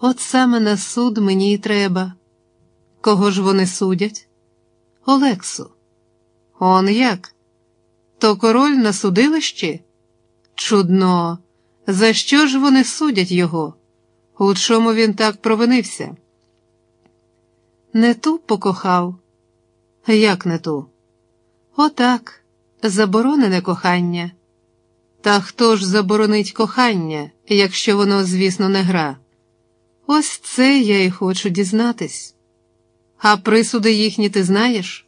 От саме на суд мені й треба. Кого ж вони судять? Олексу. Он як? То король на судилищі? Чудно, за що ж вони судять його? У чому він так провинився? Не ту покохав. Як не ту? Отак, заборонене кохання. Та хто ж заборонить кохання, якщо воно, звісно, не гра? Ось це я й хочу дізнатись. А присуди їхні ти знаєш?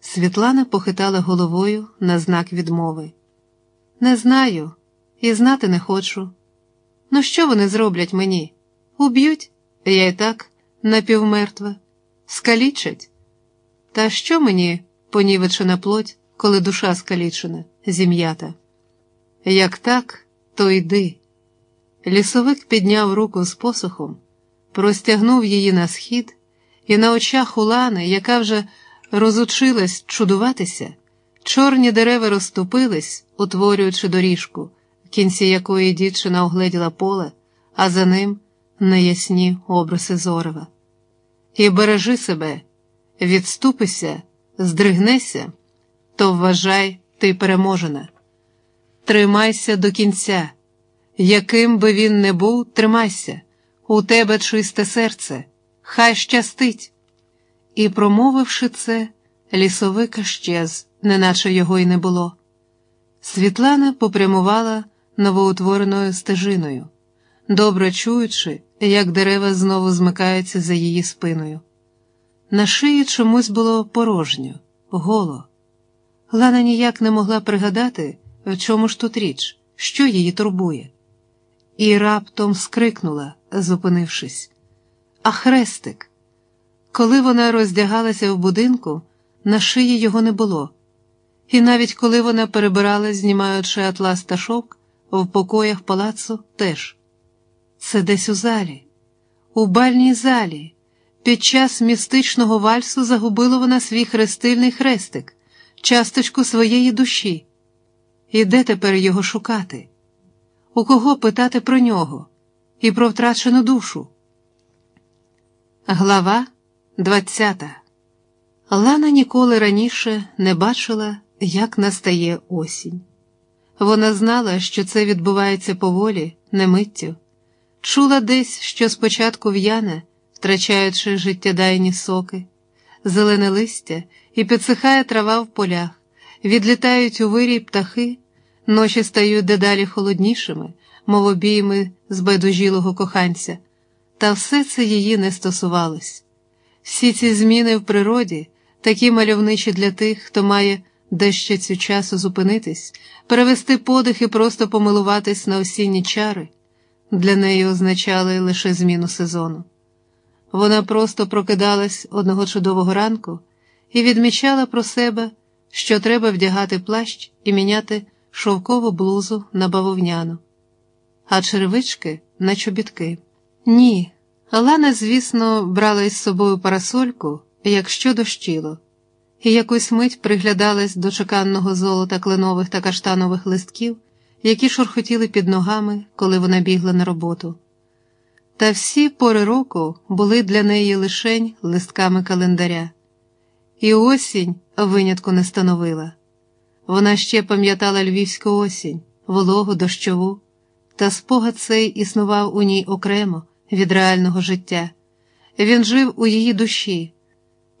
Світлана похитала головою на знак відмови. Не знаю і знати не хочу. Ну, що вони зроблять мені? Уб'ють, я й так напівмертва, скалічать. Та що мені понівечена плоть, коли душа скалічена, зім'ята? Як так, то йди. Лісовик підняв руку з посохом, простягнув її на схід, і на очах Улани, яка вже розучилась чудуватися, чорні дерева розступились, утворюючи доріжку, в кінці якої дівчина огледіла поле, а за ним неясні обриси зорева. І бережи себе, відступися, здригнися, то вважай, ти переможена. Тримайся до кінця. Яким би він не був, тримайся, у тебе чисте серце, хай щастить. І, промовивши це, лісовик щез, неначе його й не було. Світлана попрямувала новоутвореною стежиною, добре чуючи, як дерева знову змикаються за її спиною. На шиї чомусь було порожньо, голо. Лана ніяк не могла пригадати, в чому ж тут річ, що її турбує і раптом скрикнула, зупинившись. А хрестик. Коли вона роздягалася в будинку, на шиї його не було, і навіть коли вона перебирала, знімаючи атлас та шовк, в покоях палацу теж. Це десь у залі, у бальній залі. Під час містичного вальсу загубила вона свій хрестильний хрестик, часточку своєї душі. І де тепер його шукати? У кого питати про нього і про втрачену душу. Глава 20 Лана ніколи раніше не бачила, як настає осінь. Вона знала, що це відбувається поволі, не миттю, чула десь, що спочатку в'яне, втрачаючи життєдайні соки, зелене листя і підсихає трава в полях, відлітають у вирій птахи. Ночі стають дедалі холоднішими, мов обійми збайдужілого коханця, та все це її не стосувалось. Всі ці зміни в природі, такі мальовничі для тих, хто має дещо цю часу зупинитись, перевести подих і просто помилуватись на осінні чари, для неї означали лише зміну сезону. Вона просто прокидалась одного чудового ранку і відмічала про себе, що треба вдягати плащ і міняти шовкову блузу на бавовняну, а черевички на чобітки. Ні, Лана, звісно, брала із собою парасольку, якщо дощило, і якусь мить приглядалась до чеканного золота кленових та каштанових листків, які шурхотіли під ногами, коли вона бігла на роботу. Та всі пори року були для неї лишень листками календаря, і осінь винятку не становила. Вона ще пам'ятала львівську осінь, вологу, дощову, та спогад цей існував у ній окремо від реального життя. Він жив у її душі,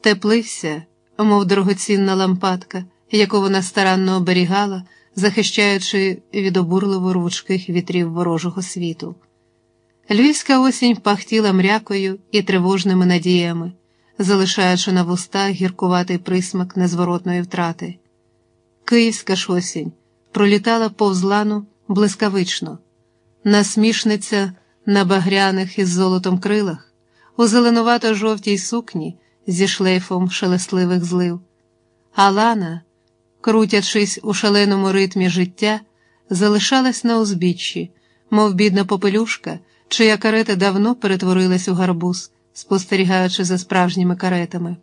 теплився, мов дорогоцінна лампадка, яку вона старанно оберігала, захищаючи від обурливо рвучких вітрів ворожого світу. Львівська осінь пахтіла мрякою і тривожними надіями, залишаючи на вустах гіркуватий присмак незворотної втрати. Київська ж осінь пролітала повз лану блискавично, насмішниця на багряних із золотом крилах, у зеленувато жовтій сукні зі шлейфом шелестливих злив, а лана, крутячись у шаленому ритмі життя, залишалась на узбіччі, мов бідна попелюшка, чия карета давно перетворилась у гарбуз, спостерігаючи за справжніми каретами.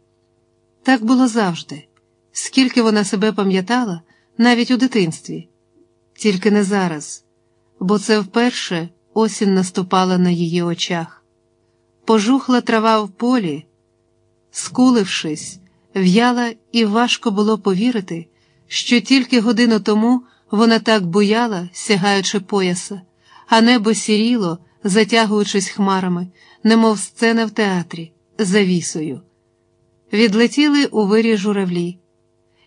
Так було завжди скільки вона себе пам'ятала навіть у дитинстві, тільки не зараз, бо це вперше осінь наступала на її очах. Пожухла трава в полі, скулившись, в'яла, і важко було повірити, що тільки годину тому вона так буяла, сягаючи пояса, а небо сіріло, затягуючись хмарами, немов сцена в театрі, завісою. Відлетіли у вирі журавлі.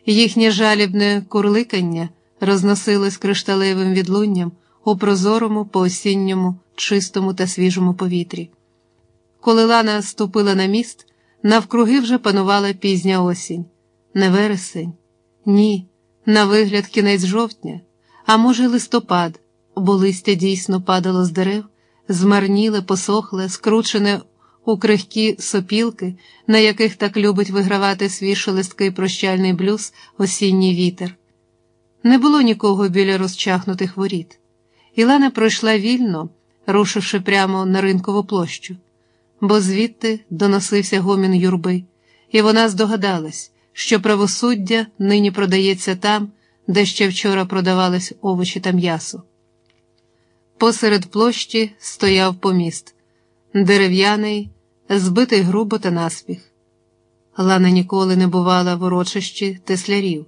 Їхнє жалібне курликання розносилось кришталевим відлунням у прозорому, поосінньому, чистому та свіжому повітрі. Коли Лана ступила на міст, навкруги вже панувала пізня осінь, не вересень, ні, на вигляд кінець жовтня, а може, листопад, бо листя дійсно падало з дерев, змарніле, посохле, скручене у крихкі сопілки, на яких так любить вигравати свій шелесткий прощальний блюз осінній вітер. Не було нікого біля розчахнутих воріт. Ілана пройшла вільно, рушивши прямо на ринкову площу, бо звідти доносився гомін юрби, і вона здогадалась, що правосуддя нині продається там, де ще вчора продавались овочі та м'ясо. Посеред площі стояв поміст, дерев'яний, збитий грубо та наспіх. Лана ніколи не бувала в урочищі теслярів,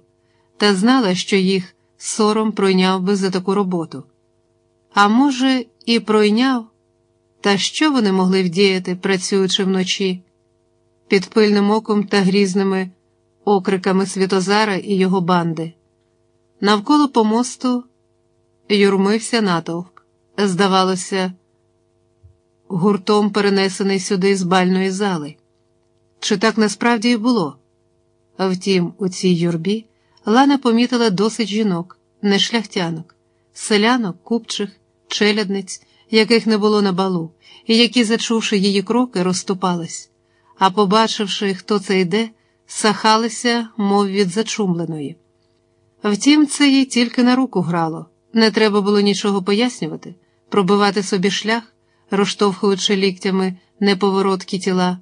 та знала, що їх сором пройняв би за таку роботу. А може, і пройняв, та що вони могли вдіяти, працюючи вночі, під пильним оком та грізними окриками Світозара і його банди. Навколо помосту юрмився натовп, здавалося, гуртом перенесений сюди з бальної зали. Чи так насправді і було? Втім, у цій юрбі Лана помітила досить жінок, не шляхтянок, селянок, купчих, челядниць, яких не було на балу, і які, зачувши її кроки, розступались, а побачивши, хто це йде, сахалися, мов від зачумленої. Втім, це їй тільки на руку грало, не треба було нічого пояснювати, пробивати собі шлях, розштовхуючи ліктями неповороткі тіла.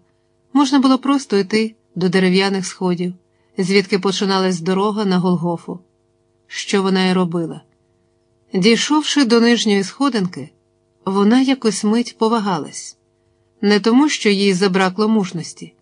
Можна було просто йти до дерев'яних сходів, звідки починалась дорога на Голгофу. Що вона й робила? Дійшовши до нижньої сходинки, вона якось мить повагалась, не тому, що їй забракло мужності,